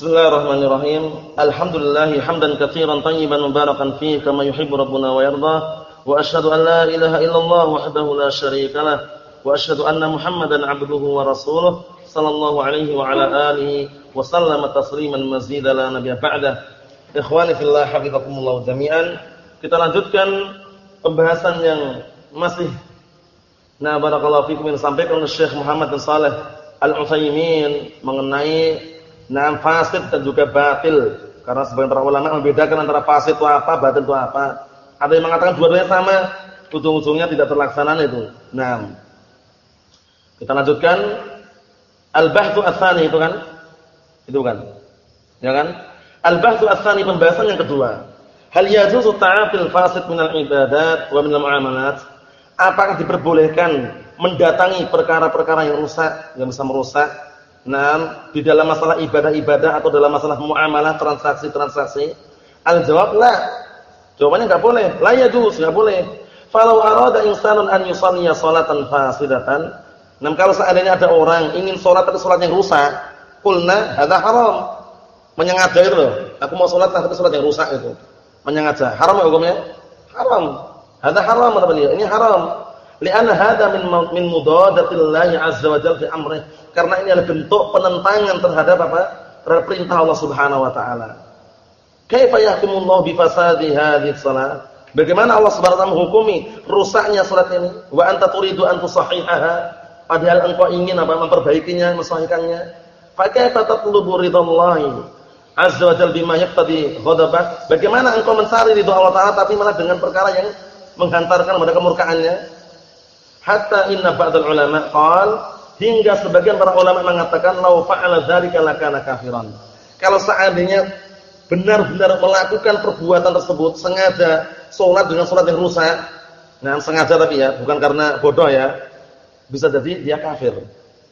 Bismillahirrahmanirrahim. Alhamdulillah hamdan katsiran tayyiban mubarakan fihi kama yuhibbu rabbuna wa yarda. Wa asyhadu an la ilaha illallah wahdahu la syarika lah. Wa asyhadu anna Muhammadan 'abduhu wa rasuluh sallallahu alaihi wa ala alihi wa sallama tasliman mazida la nabiyya ba'dah. Ikhwani fillah hafizakumullah jami'an. Kita lanjutkan pembahasan yang masih Nah, barakallahu fikum yang disampaikan oleh Syekh Muhammad bin Saleh Al-Utsaimin mengenai Nah, fasid dan juga batil. Karena sebagian para ulama membedakan antara fasid itu apa, batil itu apa. Ada yang mengatakan dua-duanya sama, ujung-ujungnya tidak terlaksana itu. Nah, kita lanjutkan al-bahtsu ats itu kan? Itu kan? Ya kan? Al-bahtsu ats pembahasan yang kedua. Hal yajuzu ta'atil fasid minal ibadat wa minal muamalat? Apakah diperbolehkan mendatangi perkara-perkara yang rusak, yang bisa merusak Nah, di dalam masalah ibadah-ibadah atau dalam masalah muamalah transaksi-transaksi? Al-jawab la. Jawabannya enggak boleh. La yajuz, enggak boleh. Falau arada insanun an yusalliya salatan fasidatan, nah kalau seandainya ada orang ingin salat tapi salat yang rusak, qulna hadza haram. Menyengaja itu loh. Aku mau salat tapi salat yang rusak itu. Menyengaja. Haram hukumnya? Haram. Hadza haram kata beliau. Ini haram. Li'anna hadza min min mudadatillahi azza wa jalla fi amrih. Karena ini adalah bentuk penentangan terhadap apa? Terhadap perintah Allah Subhanahu wa taala. Kaifa yahkumullahu bi fasadi hadhihi shalah? Bagaimana Allah Subhanahu wa taala menghukumi rusaknya salat ini? Wa anta turidu an tusahihaha? Padahal engkau ingin apa? memperbaikinya, mensahihkannya. Fa kaifa tatlubu ridallahi azza wa jalla bima yaqtadi ghadabah? Bagaimana engkau mencari ridha Allah taala tapi malah dengan perkara yang menghantarkan kepada kemurkaannya? Hatta inna ba'dal ulama qal hingga sebagian para ulama mengatakan lau fa'ala dzalika lakana kafiran. Kalau seandainya benar-benar melakukan perbuatan tersebut sengaja salat dengan salat yang rusak, nah sengaja tapi ya, bukan karena bodoh ya. Bisa jadi dia kafir.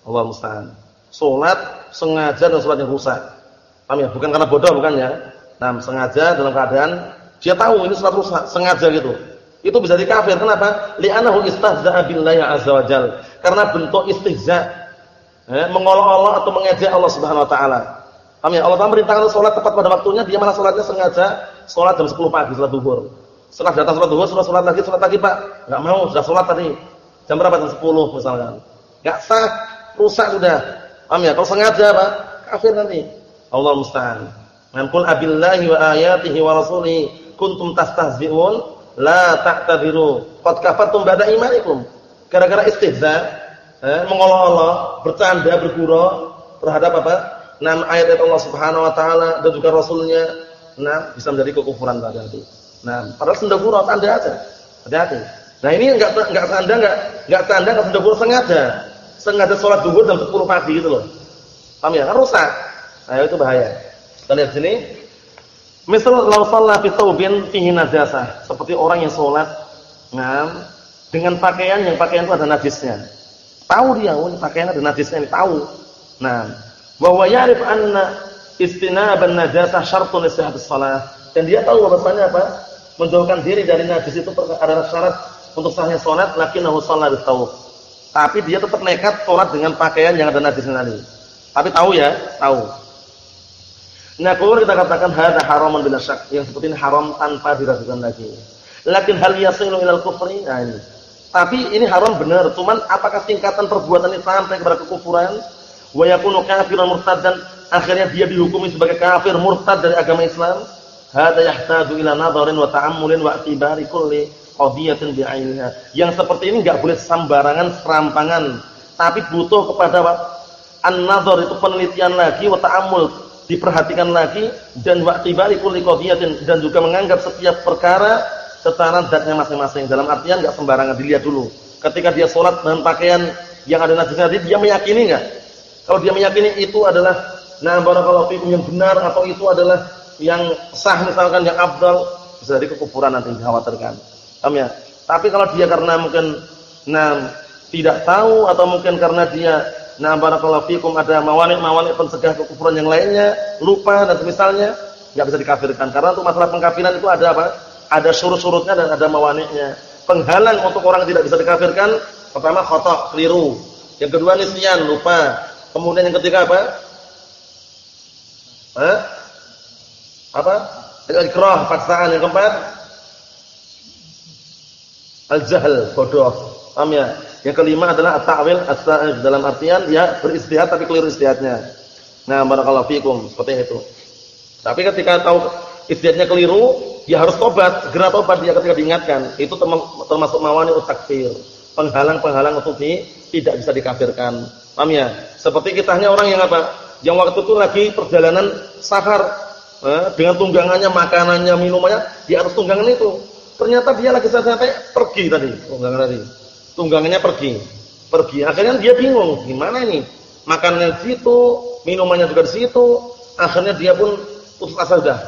Allah musta'an. Salat sengaja dengan salat yang rusak. Paham ya? Bukan karena bodoh bukan ya. Nah, sengaja dalam keadaan dia tahu ini salat rusak, sengaja gitu. Itu bisa dikafir. Kenapa? Li'annahu istahza'a billahi azza wa jal. Karena bentuk istihza. Eh, mengolok olok atau mengejek Allah Subhanahu wa taala. Paham ya? Allah Taala merintahkan salat tepat pada waktunya, dia malah salatnya sengaja salat jam 10 pagi salat zuhur. Setelah datang salat zuhur, sudah salat lagi, salat lagi, Pak. Enggak mau, sudah salat tadi. Jam berapa? Jam 10 misalkan. Enggak sah, rusak sudah. Paham ya? Kalau sengaja, Pak, kafir nanti. Allah musta'an. Man qul abillahi wa ayatihi wa rasulihi kuntum tastahzi'un La ta'tadiru qad kafartum ba'da imanikum. Gara-gara istihza, eh, mengolok-olok, bercanda, bergurau terhadap apa? Nam ayat-ayat Allah Subhanahu wa taala dan juga rasulnya, nah bisa menjadi kekufuran hati. Nah, padahal senda gurau tanda aja. Hati-hati. Nah, ini enggak enggak tanda enggak enggak tanda enggak gurau sengaja. Sengaja salat zuhur jam 10 pagi gitu loh. Paham ya? Kan rusak. Nah, itu bahaya. Kita lihat sini. Misal law shalla fi thawbin fihi najasah, seperti orang yang salat nah, dengan pakaian yang pakaian itu ada najisnya. Tahu dia, oh pakaian ada najisnya, tahu. Nah, wa ya'rif anna istinaban najasah syartun li sihhatis shalah. Dan dia tahu bahwasanya apa? Menjauhkan diri dari najis itu adalah syarat untuk sahnya salat, lakinnahu shalla bi thawb. Tapi dia tetap nekat salat dengan pakaian yang ada najisnya tadi. Tapi tahu ya, tahu. Nah, kalau kita katakan hadza haramun bila syak, yang seperti ini haram tanpa diragukan lagi. Lakin hal yasilu ilal kufri? Nah ini. Tapi ini haram benar, cuman apakah tingkatan perbuatan ini sampai kepada kekufuran? Wa yakunu kafiran murtadan, akhirnya dia dihukumi sebagai kafir murtad dari agama Islam? Hadza yahtaju ila nadharin wa ta'ammulin wa i'tibari kulli qadiyatin bi'ainiha. Yang seperti ini enggak boleh sembarangan serampangan, tapi butuh kepada an-nadhar itu penelitian lagi wa ta'ammul diperhatikan lagi dan waqtibari kulli qadiyatin dan juga menganggap setiap perkara secara zatnya masing-masing. Dalam artian enggak sembarangan dilihat dulu. Ketika dia sholat dengan pakaian yang ada najisnya tadi, dia meyakini enggak? Kalau dia meyakini itu adalah nah barakallahu fikum yang benar atau itu adalah yang sah misalkan yang afdal, bisa jadi kekufuran nanti dikhawatirkan. Paham ya? Tapi kalau dia karena mungkin nah tidak tahu atau mungkin karena dia Nah, barakallahu fikum ada mawani-mawani pencegah kekufuran yang lainnya, lupa dan semisalnya, enggak bisa dikafirkan. Karena untuk masalah pengkafiran itu ada apa? Ada surut-surutnya dan ada mawani'nya. Penghalang untuk orang tidak bisa dikafirkan, pertama khata', keliru. Yang kedua nisyan, lupa. Kemudian yang ketiga apa? Eh? Apa? Al-ikrah, paksaan yang keempat. Al-jahl, bodoh. Paham ya? Yang kelima adalah at-ta'wil as-sa'ib dalam artian ya beristihad tapi keliru istihadnya. Nah, barakallahu fikum, seperti itu. Tapi ketika tahu istihadnya keliru, dia harus tobat, segera tobat dia ketika diingatkan. Itu termasuk mawani takfir, penghalang-penghalang untuk di, tidak bisa dikafirkan. Paham ya? Seperti kitanya orang yang apa? Yang waktu itu lagi perjalanan safar eh, dengan tunggangannya, makanannya, minumannya, dia harus tunggangan itu. Ternyata dia lagi sampai pergi tadi, tunggangan tadi. Tunggangannya pergi. Pergi. Akhirnya dia bingung, gimana ini? Makanannya di situ, minumannya juga di situ. Akhirnya dia pun putus asa sudah.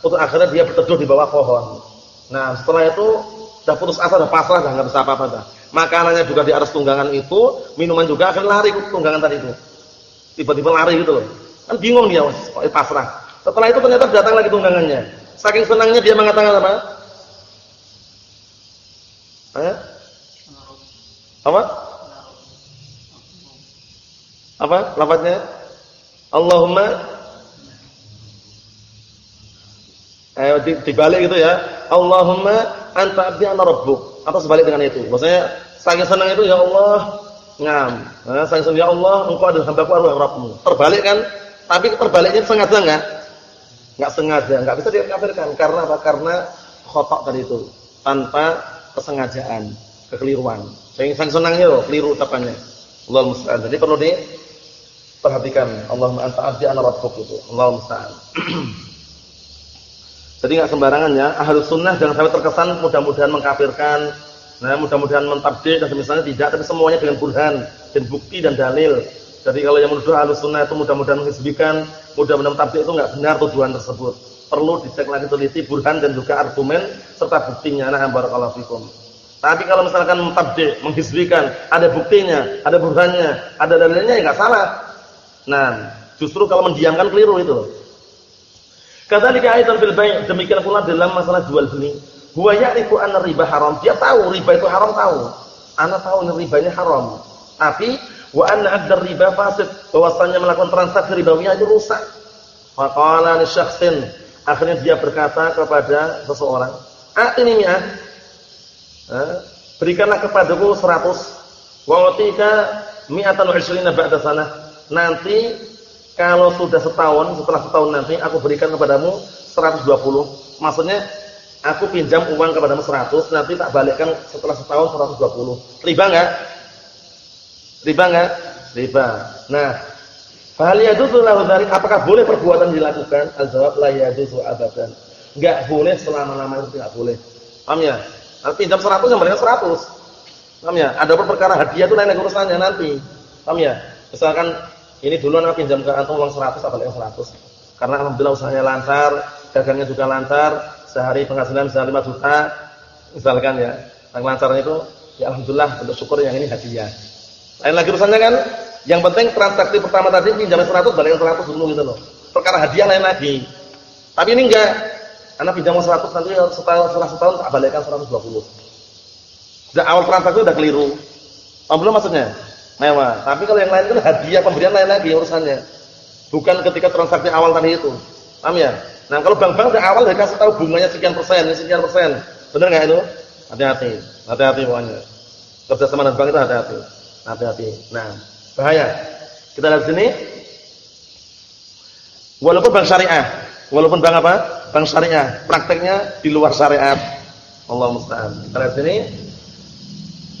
Putus akhirnya dia berteduh di bawah pohon. Nah, setelah itu sudah putus asa, sudah pasrah, sudah enggak bisa apa-apa dah. Makanannya juga di atas tunggangan itu, minuman juga akan lari ke tunggangan tadi itu. Tiba-tiba lari gitu loh. Kan bingung dia, pasrah. Setelah itu ternyata datang lagi tunggangannya. Saking senangnya dia mengatakan apa? Eh? Apa? Apa? Lafadznya? Allahumma eh dibalik gitu ya. Allahumma anta abdi ana rabbuk. Atau sebalik dengan itu. Maksudnya saking senang itu ya Allah, ngam. Nah, saking senang ya Allah, engkau adalah hambaku adalah Rabbmu. Terbalik kan? Tapi terbaliknya sengaja enggak? Enggak sengaja, enggak bisa dikafirkan karena apa? Karena khotok tadi itu, tanpa kesengajaan, kekeliruan. Saking senangnya loh, keliru ucapannya. Allah musta'an. Jadi perlu diperhatikan. Allahumma anta abdi ana rabbuk itu. Allah musta'an. Jadi nggak sembarangan ya. Ahlus sunnah jangan sampai terkesan mudah-mudahan mengkafirkan, nah mudah-mudahan mentabdik dan misalnya tidak, tapi semuanya dengan burhan dan bukti dan dalil. Jadi kalau yang menuduh ahlus sunnah itu mudah-mudahan menghizbikan, mudah-mudahan mentabdik itu nggak benar tujuan tersebut. Perlu dicek lagi teliti burhan dan juga argumen serta buktinya. Nah, barakallahu fikum. Tapi kalau misalkan mentabdik, menghizbikan, ada buktinya, ada burhannya, ada dalilnya ya nggak salah. Nah, justru kalau mendiamkan keliru itu loh. Kadzalika aidan fil bai' demikian pula dalam masalah jual beli. Huwa ya'rifu anna riba haram. Dia tahu riba itu haram tahu. Ana tahu ribanya haram. Tapi wa anna aqdar riba fasid. Bahwasanya melakukan transaksi ribawiyah itu rusak. Faqala li syakhsin. Akhirnya dia berkata kepada seseorang, "Atini mi'ah." Berikanlah kepadaku 100. Wa utika mi'atan wa 20 ba'da sanah. Nanti kalau sudah setahun, setelah setahun nanti aku berikan kepadamu 120. Maksudnya aku pinjam uang kepadamu 100, nanti tak balikkan setelah setahun 120. Riba enggak? Riba enggak? Riba. Nah, hal yajuzu lahu? Apakah boleh perbuatan dilakukan? Al-jawab la yajuzu abadan. Enggak boleh selama-lamanya itu enggak boleh. Paham ya? Pinjam 100 yang berikan 100. Paham ya? Ada perkara hadiah itu lain urusannya nanti. Paham ya? Misalkan ini dulu anak pinjam ke antum uang 100 apa yang 100. Karena alhamdulillah usahanya lancar, dagangnya juga lancar, sehari penghasilan bisa 5 juta. Misalkan ya. Yang lancarnya itu ya alhamdulillah untuk syukur yang ini hadiah. Lain lagi urusannya kan, yang penting transaksi pertama tadi pinjam 100 balik 100 dulu gitu loh. Perkara hadiah lain lagi. Tapi ini enggak. Anak pinjam 100 nanti setelah, setelah setahun tak balikkan 120. Sejak awal transaksi udah keliru. Alhamdulillah maksudnya? mewah. Tapi kalau yang lain itu hadiah pemberian lain lagi urusannya. Bukan ketika transaksi awal tadi itu. Paham ya? Nah, kalau bank-bank dari awal dia kasih tahu bunganya sekian persen, sekian persen. Benar enggak itu? Hati-hati. Hati-hati pokoknya. Kerja sama dengan bank itu hati-hati. Hati-hati. Nah, bahaya. Kita lihat sini. Walaupun bank syariah, walaupun bank apa? Bank syariah, prakteknya di luar syariat. Allah musta'an. Kita lihat sini.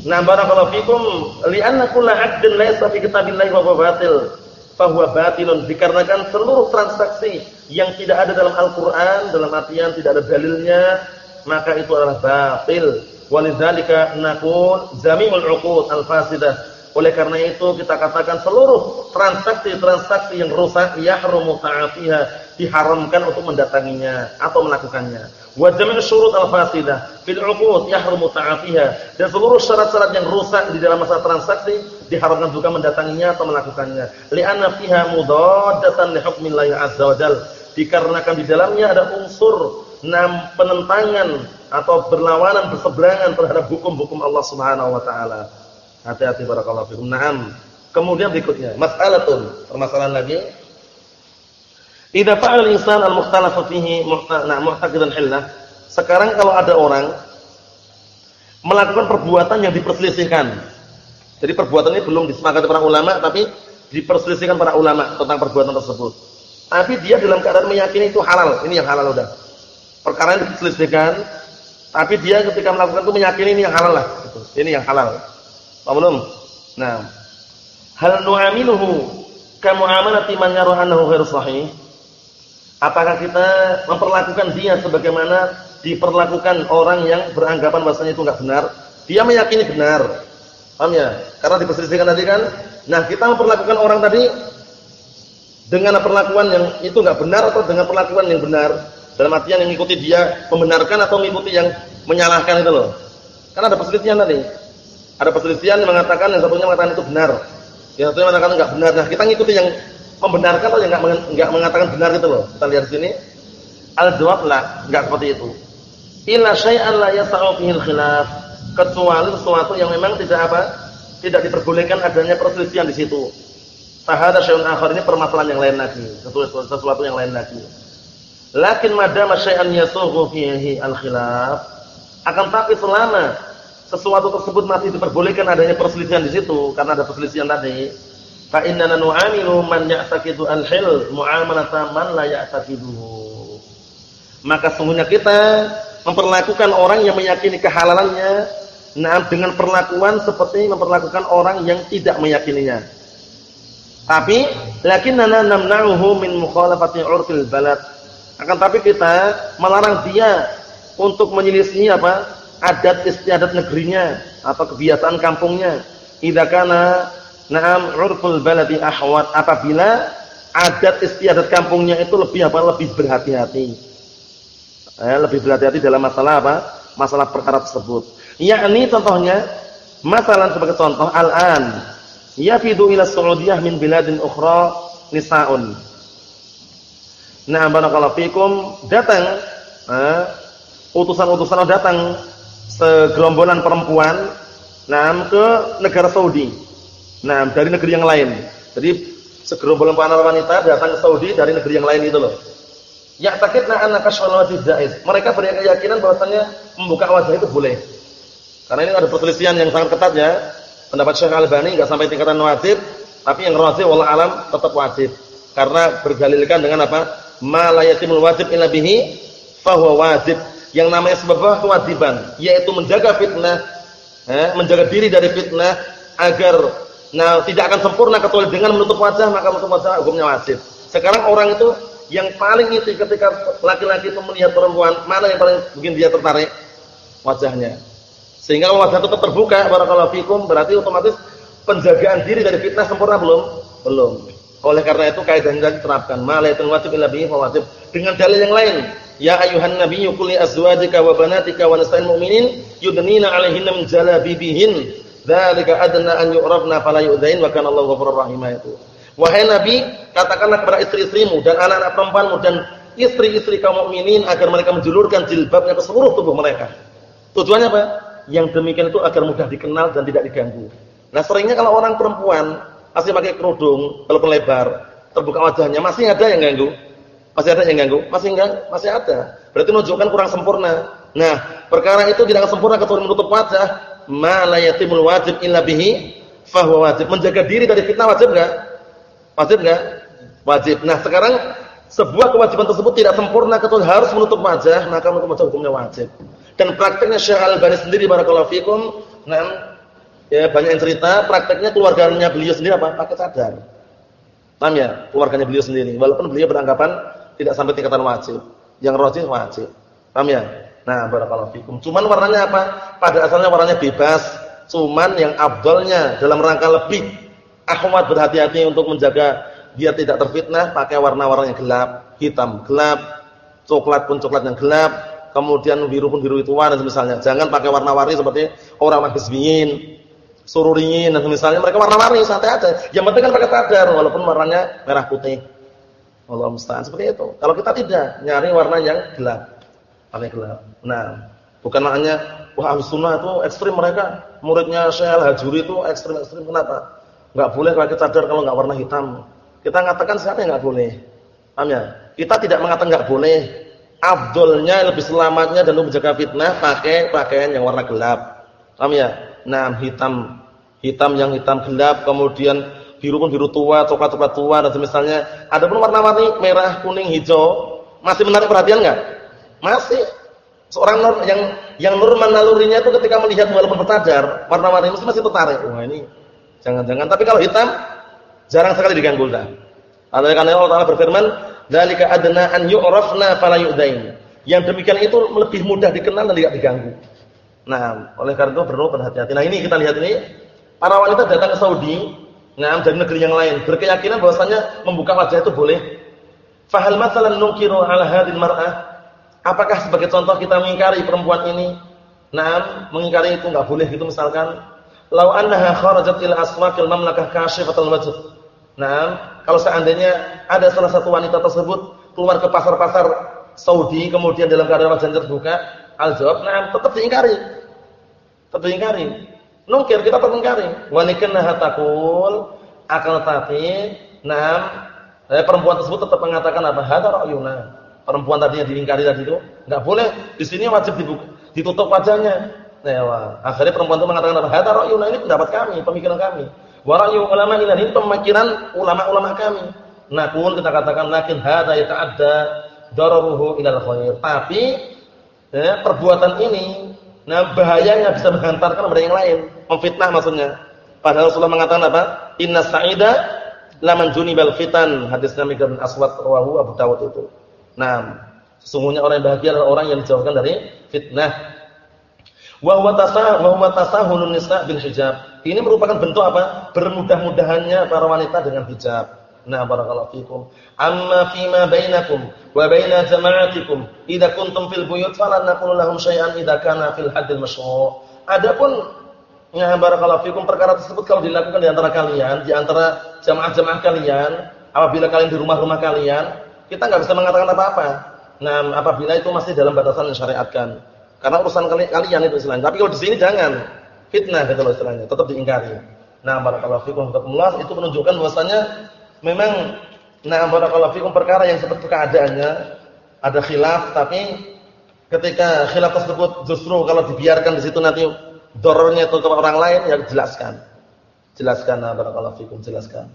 Nah, barakallahu fikum li'anna kullu 'aqdin laysa fi kitabillahi wa batil, fa huwa batilun dikarenakan seluruh transaksi yang tidak ada dalam Al-Qur'an dalam artian tidak ada dalilnya, maka itu adalah batil. Walidzalika naqul zami'ul 'uqud al-fasidah. Oleh karena itu kita katakan seluruh transaksi-transaksi yang rusak yahrumu ta'atiha diharamkan untuk mendatanginya atau melakukannya. Wa jami' syurut al-fasidah fil 'uqud yahrumu ta'atiha. Dan seluruh syarat-syarat yang rusak di dalam masa transaksi diharamkan juga mendatanginya atau melakukannya. Li'anna fiha mudaddatan li hukmillahi 'azza wa jalla. Dikarenakan di dalamnya ada unsur enam penentangan atau berlawanan berseberangan terhadap hukum-hukum Allah Subhanahu wa taala. Hati-hati barakallahu fikum. Naam. Kemudian berikutnya, mas'alatun, permasalahan lagi. Idza fa'al insan al-mukhtalaf fihi nah, mu'taqidan hillah. Sekarang kalau ada orang melakukan perbuatan yang diperselisihkan. Jadi perbuatan ini belum disepakati para ulama tapi diperselisihkan para ulama tentang perbuatan tersebut. Tapi dia dalam keadaan meyakini itu halal. Ini yang halal udah. Perkara yang diperselisihkan tapi dia ketika melakukan itu meyakini ini yang halal lah gitu. Ini yang halal. Paham belum? Nah, hal nu'amiluhu kamu'amalati man yara annahu ghairu sahih? Apakah kita memperlakukan dia sebagaimana diperlakukan orang yang beranggapan bahasanya itu enggak benar? Dia meyakini benar. Paham ya? Karena diperselisihkan tadi kan. Nah, kita memperlakukan orang tadi dengan perlakuan yang itu enggak benar atau dengan perlakuan yang benar? Dalam artian yang mengikuti dia membenarkan atau mengikuti yang menyalahkan itu loh. Karena ada perselisihan tadi. Ada perselisihan yang mengatakan yang satunya mengatakan itu benar. Yang satunya mengatakan enggak benar. Nah, kita ngikuti yang membenarkan atau enggak enggak mengatakan benar gitu loh. Kita lihat sini. Al-jawab la, enggak seperti itu. Illa syai'an la yas'u fihi khilaf. Kecuali sesuatu yang memang tidak apa? Tidak diperbolehkan adanya perselisihan di situ. Fahada syai'un akhar ini permasalahan yang lain lagi, sesuatu, sesuatu yang lain lagi. Lakin madama syai'an yasughu fihi al-khilaf, akan tapi selama sesuatu tersebut masih diperbolehkan adanya perselisihan di situ karena ada perselisihan tadi, Fa innana nu'amilu man ya'taqidu al-hil mu'amalata man la ya'taqiduhu. Maka sungguhnya kita memperlakukan orang yang meyakini kehalalannya nah dengan perlakuan seperti memperlakukan orang yang tidak meyakininya. Tapi lakinnana namna'uhu min mukhalafati 'urfil balad. Akan tapi kita melarang dia untuk menyelisihi apa? Adat istiadat negerinya atau kebiasaan kampungnya. Idza kana Naam urful baladi ahwat apabila adat istiadat kampungnya itu lebih apa? Lebih berhati-hati. Eh, lebih berhati-hati dalam masalah apa? Masalah perkara tersebut. Yakni contohnya masalah sebagai contoh al-an yafidu ila Saudiyah min biladin ukhra nisaun. Nah, barakallahu fikum datang eh, utusan-utusan datang segerombolan perempuan nah ke negara Saudi Nah, dari negeri yang lain. Jadi segerombolan para wanita datang ke Saudi dari negeri yang lain itu loh. Ya takitna annaka syawati jaiz. Mereka punya keyakinan bahwasanya membuka wajah itu boleh. Karena ini ada perselisihan yang sangat ketat ya. Pendapat Syekh Al-Albani enggak sampai tingkatan wajib, tapi yang rajih wallah alam tetap wajib. Karena berdalilkan dengan apa? Ma la wajib illa bihi fahuwa wajib. Yang namanya sebuah kewajiban, yaitu menjaga fitnah, eh, menjaga diri dari fitnah agar Nah, tidak akan sempurna kecuali dengan menutup wajah, maka menutup wajah hukumnya wajib. Sekarang orang itu yang paling itu ketika laki-laki itu melihat perempuan, mana yang paling bikin dia tertarik? Wajahnya. Sehingga kalau wajah itu terbuka, barakallahu fikum, berarti otomatis penjagaan diri dari fitnah sempurna belum? Belum. Oleh karena itu kaidahnya diterapkan, malaitul wajib illa wajib. Dengan dalil yang lain, ya ayuhan nabiyyu qul li azwajika wa banatika wa nisa'il mu'minin yudnina 'alaihinna min jalabibihin Dzalika adna an yu'rafna fala yu'dzain wa kana Allahu ghafurur rahim itu. Wahai Nabi, katakanlah kepada istri-istrimu dan anak-anak perempuanmu dan istri-istri kaum mukminin agar mereka menjulurkan jilbabnya ke seluruh tubuh mereka. Tujuannya apa? Yang demikian itu agar mudah dikenal dan tidak diganggu. Nah, seringnya kalau orang perempuan masih pakai kerudung, walaupun lebar, terbuka wajahnya, masih ada yang ganggu. Masih ada yang ganggu? Masih enggak? Masih ada. Berarti menunjukkan kurang sempurna. Nah, perkara itu tidak sempurna kecuali menutup wajah ma la yatimul wajib illa bihi fahuwa wajib. Menjaga diri dari fitnah wajib enggak? Wajib enggak? Wajib. Nah, sekarang sebuah kewajiban tersebut tidak sempurna kecuali harus menutup wajah, maka menutup wajah hukumnya wajib. Dan prakteknya Syekh Al-Albani sendiri barakallahu fikum, nah ya banyak yang cerita, prakteknya keluarganya beliau sendiri apa? Pakai cadar. Paham ya? Keluarganya beliau sendiri. Walaupun beliau beranggapan tidak sampai tingkatan wajib. Yang rajih wajib. Paham ya? Nah, barakallahu fikum. Cuman warnanya apa? Pada asalnya warnanya bebas. Cuman yang abdolnya dalam rangka lebih akhwat berhati-hati untuk menjaga dia tidak terfitnah pakai warna-warna yang gelap, hitam gelap, coklat pun coklat yang gelap, kemudian biru pun biru itu warna misalnya. Jangan pakai warna-warni seperti orang mahbisbiyin, sururiyin dan misalnya mereka warna-warni santai aja. Yang penting kan pakai cadar walaupun warnanya merah putih. Allah musta'an seperti itu. Kalau kita tidak, nyari warna yang gelap pakai gelap. Nah, bukan maknanya wah sunnah itu ekstrim mereka. Muridnya Syekh Al-Hajuri itu ekstrim-ekstrim kenapa? Enggak boleh pakai cadar kalau enggak warna hitam. Kita mengatakan siapa yang enggak boleh? Paham ya? Kita tidak mengatakan enggak boleh. Abdulnya lebih selamatnya dan lebih menjaga fitnah pakai pakaian yang warna gelap. Paham ya? Nah, hitam hitam yang hitam gelap, kemudian biru pun biru tua, coklat-coklat tua dan misalnya. Ada pun warna-warni merah, kuning, hijau. Masih menarik perhatian enggak? Masih. Seorang nur, yang yang normal nalurinya itu ketika melihat walaupun bertajar, warna-warni itu masih tertarik. Wah, ini jangan-jangan. Tapi kalau hitam jarang sekali diganggu dah. Oleh karena Allah Taala berfirman, "Dzalika adna an yu'rafna fala yu'dain." Yang demikian itu lebih mudah dikenal dan tidak diganggu. Nah, oleh karena itu perlu berhati-hati. Nah, ini kita lihat ini para wanita datang ke Saudi, nah dari negeri yang lain, berkeyakinan bahwasanya membuka wajah itu boleh. Fahal masalan nukiru ala hadil mar'ah Apakah sebagai contoh kita mengingkari perempuan ini? Nah, mengingkari itu enggak boleh gitu misalkan. Lau annaha kharajat ila aswaqil mamlakah kashifatul wajh. Nah, kalau seandainya ada salah satu wanita tersebut keluar ke pasar-pasar Saudi kemudian dalam keadaan wajahnya terbuka, al-jawab nah tetap diingkari. Tetap diingkari. Nungkir kita tetap mengingkari. Wa nikannaha taqul akan tetapi nah eh, perempuan tersebut tetap mengatakan apa? Hadza ra'yuna. Perempuan tadi yang diingkari tadi itu enggak boleh. Di sini wajib dibuka, ditutup wajahnya. Nah ya, akhirnya perempuan itu mengatakan apa? Hada ra'yuna ini pendapat kami pemikiran kami. Wa ra'yu ulama ini pemikiran ulama-ulama kami. Nakun kita katakan lakin hada yata'adda dararuhu ilal khair. Tapi ya, perbuatan ini nah bahayanya bisa menghantarkan kepada yang lain memfitnah maksudnya padahal Rasulullah mengatakan apa inna sa'ida laman junibal fitan hadisnya Mikdad bin Aswad rawahu Abu Dawud itu Nah, sesungguhnya orang yang bahagia adalah orang yang dijauhkan dari fitnah. Wa huwa tasah wa huwa nisa bil hijab. Ini merupakan bentuk apa? Bermudah-mudahannya para wanita dengan hijab. Nah, barakallahu fikum. Amma fima bainakum wa baina jama'atikum idza kuntum fil buyut falan naqulu lahum syai'an idza kana fil haddil masyru'. Adapun ya barakallahu fikum perkara tersebut kalau dilakukan di antara kalian, di antara jamaah-jamaah kalian, apabila kalian di rumah-rumah kalian, kita nggak bisa mengatakan apa-apa. Nah, apabila itu masih dalam batasan yang syariatkan. Karena urusan kalian itu istilahnya. Tapi kalau di sini jangan fitnah gitu loh istilahnya, tetap diingkari. Nah, barakallahu fikum Allah itu menunjukkan bahwasanya memang nah barakallahu fikum perkara yang seperti keadaannya ada khilaf tapi ketika khilaf tersebut justru kalau dibiarkan di situ nanti dorornya itu ke orang lain ya jelaskan. Jelaskan nah barakallahu fikum jelaskan.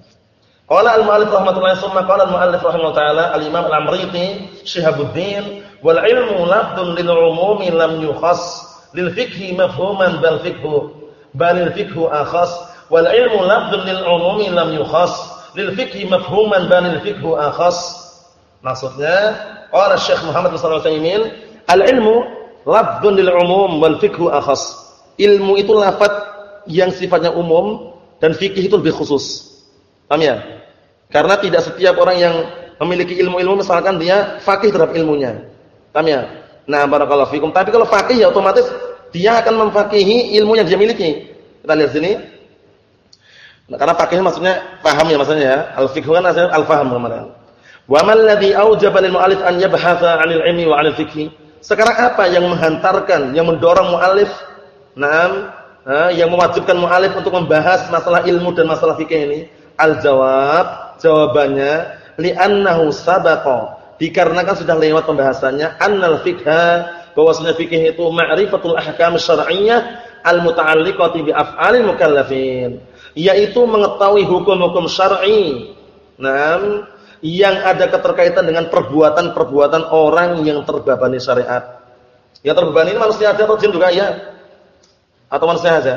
Qala al-mu'allif rahmatullahi summa qala al-mu'allif rahimahullah taala al-Imam al-Amriti Syihabuddin wal ilmu lafdun lil umumi lam yukhas lil fiqhi mafhuman bal fiqhu bal al fiqhu akhas wal ilmu lafdun lil umumi lam yukhas lil fiqhi mafhuman bal al fiqhu akhas maksudnya qala Syekh Muhammad bin Shalih Al-Utsaimin al-ilmu lafdun lil umum wal fiqhu akhas ilmu itu lafaz yang sifatnya umum dan fikih itu lebih khusus paham ya karena tidak setiap orang yang memiliki ilmu-ilmu misalkan dia fakih terhadap ilmunya. Paham ya? Nah, barakallahu fikum. Tapi kalau fakih ya otomatis dia akan memfakihi ilmu yang dia miliki. Kita lihat sini. Nah, karena fakih maksudnya paham ya maksudnya ya. Al-fiqh kan maksudnya al-faham kemarin. Wa mal ladzi aujaba lil mu'allif an yabhatha 'anil ilmi wa 'anil fiqh? Sekarang apa yang menghantarkan, yang mendorong mu'allif Naam, yang mewajibkan mu'allif untuk membahas masalah ilmu dan masalah fikih ini? Al-jawab Jawabannya li'annahu sabaqa. Dikarenakan sudah lewat pembahasannya annal fiqha bahwasanya fikih itu ma'rifatul ahkam syar'iyyah al-muta'alliqati bi af'alil mukallafin, yaitu mengetahui hukum-hukum syar'i. Nah, yang ada keterkaitan dengan perbuatan-perbuatan orang yang terbebani syariat. Yang terbebani ini manusia aja atau jin juga ya? Atau manusia aja?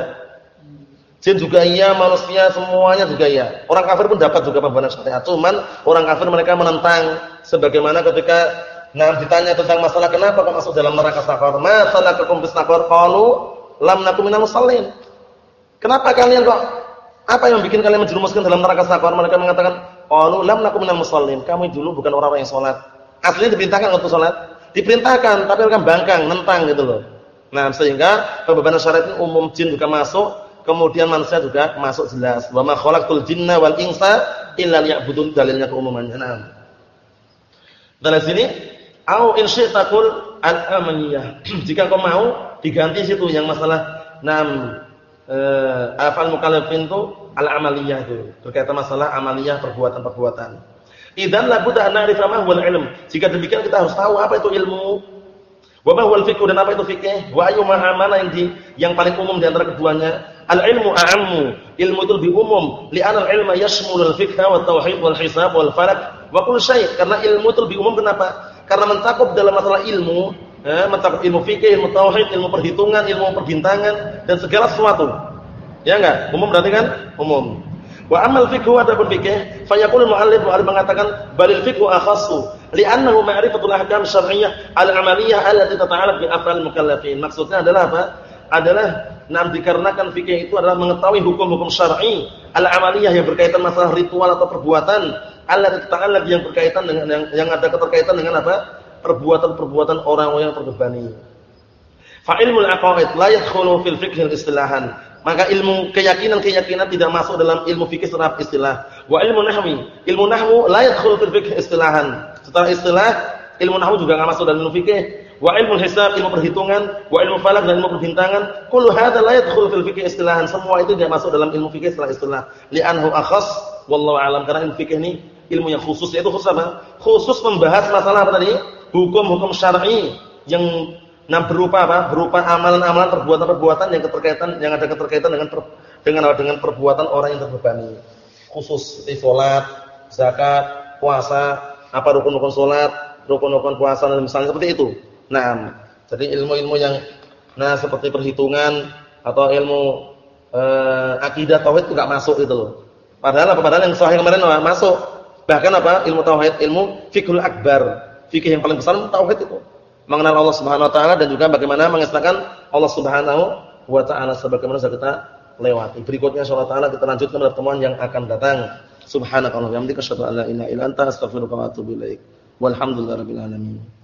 Jin juga iya, manusia semuanya juga iya. Orang kafir pun dapat juga pembenaran syariat. Cuman orang kafir mereka menentang sebagaimana ketika nah ditanya tentang masalah kenapa kok masuk dalam neraka sakor. Masalah kekum bisnakor qalu lam nakum minal. Kenapa kalian kok apa yang bikin kalian menjerumuskan dalam neraka sakor? Mereka mengatakan qalu lam nakum minal musallin. Kami dulu bukan orang-orang yang salat. Aslinya diperintahkan untuk salat, diperintahkan tapi mereka bangkang, nentang gitu loh. Nah, sehingga pembebanan syariat ini umum jin juga masuk kemudian manusia juga masuk jelas. Wa ma khalaqtul jinna wal insa illa liya'budun dalilnya keumumannya. Nah. Dari sini au in syi'ta qul al-amaliyah. Jika kau mau diganti situ yang masalah nam eh, afal mukallafin itu al-amaliyah itu. Berkaitan masalah amaliyah perbuatan-perbuatan. Idzan la budda an na'rifa ma huwal ilm. Jika demikian kita harus tahu apa itu ilmu. Wa ma huwal fiqh dan apa itu fikih? Wa ayyu mana yang di yang paling umum di antara keduanya? Al-ilmu a'ammu. Ilmu itu lebih umum. Li'anna al-ilma yashmulul fiqh wa tauhid wal hisab wal falak wa kull syai'. Karena ilmu itu lebih umum kenapa? Karena mencakup dalam masalah ilmu, eh, ilmu fikih, ilmu tauhid, ilmu perhitungan, ilmu perbintangan dan segala sesuatu. Ya enggak? Umum berarti kan? Umum. Wa amal fikhu adapun fikih, fa yaqulu muallif muallif mengatakan balil fikhu akhassu li'annahu ma'rifatul ahkam syar'iyyah al-amaliyah allati tata'allaq bi af'al mukallafin. Maksudnya adalah apa? Adalah nam dikarenakan fikih itu adalah mengetahui hukum-hukum syar'i al-amaliyah yang berkaitan masalah ritual atau perbuatan allati tata'allaq yang berkaitan dengan yang, yang ada keterkaitan dengan apa? Perbuatan-perbuatan orang-orang yang terbebani. Fa ilmul aqaid la yadkhulu fil fiqh istilahan maka ilmu keyakinan-keyakinan tidak masuk dalam ilmu fikih secara istilah. Wa ilmu nahwi, ilmu nahwu la yadkhulu fil fiqh istilahan. Secara istilah, ilmu nahwu juga enggak masuk dalam ilmu fikih. Wa ilmu hisab, ilmu perhitungan, wa ilmu falak dan ilmu perbintangan, kullu hadza la yadkhulu fil fiqh istilahan. Semua itu tidak masuk dalam ilmu fikih secara istilah. Li'anhu akhas wallahu alam. Karena ilmu fikih ini ilmu yang khusus yaitu khusus apa? Khusus membahas masalah apa tadi? Hukum-hukum syar'i yang Nah berupa apa? Berupa amalan-amalan perbuatan-perbuatan yang keterkaitan yang ada keterkaitan dengan per, dengan dengan perbuatan orang yang terbebani. Khusus salat, zakat, puasa, apa rukun-rukun salat, rukun-rukun puasa dan misalnya seperti itu. Nah, jadi ilmu-ilmu yang nah seperti perhitungan atau ilmu eh, akidah tauhid itu enggak masuk itu loh. Padahal apa? Padahal yang sahih kemarin masuk. Bahkan apa? Ilmu tauhid, ilmu fikul akbar. Fikih yang paling besar tauhid itu mengenal Allah Subhanahu wa taala dan juga bagaimana mengesahkan Allah Subhanahu wa taala sebagaimana sudah kita lewati. Berikutnya insyaallah taala kita lanjutkan pada pertemuan yang akan datang. Subhanakallahumma wa bihamdika asyhadu an la ilaha illa anta astaghfiruka wa atubu ilaik. Walhamdulillahirabbil alamin.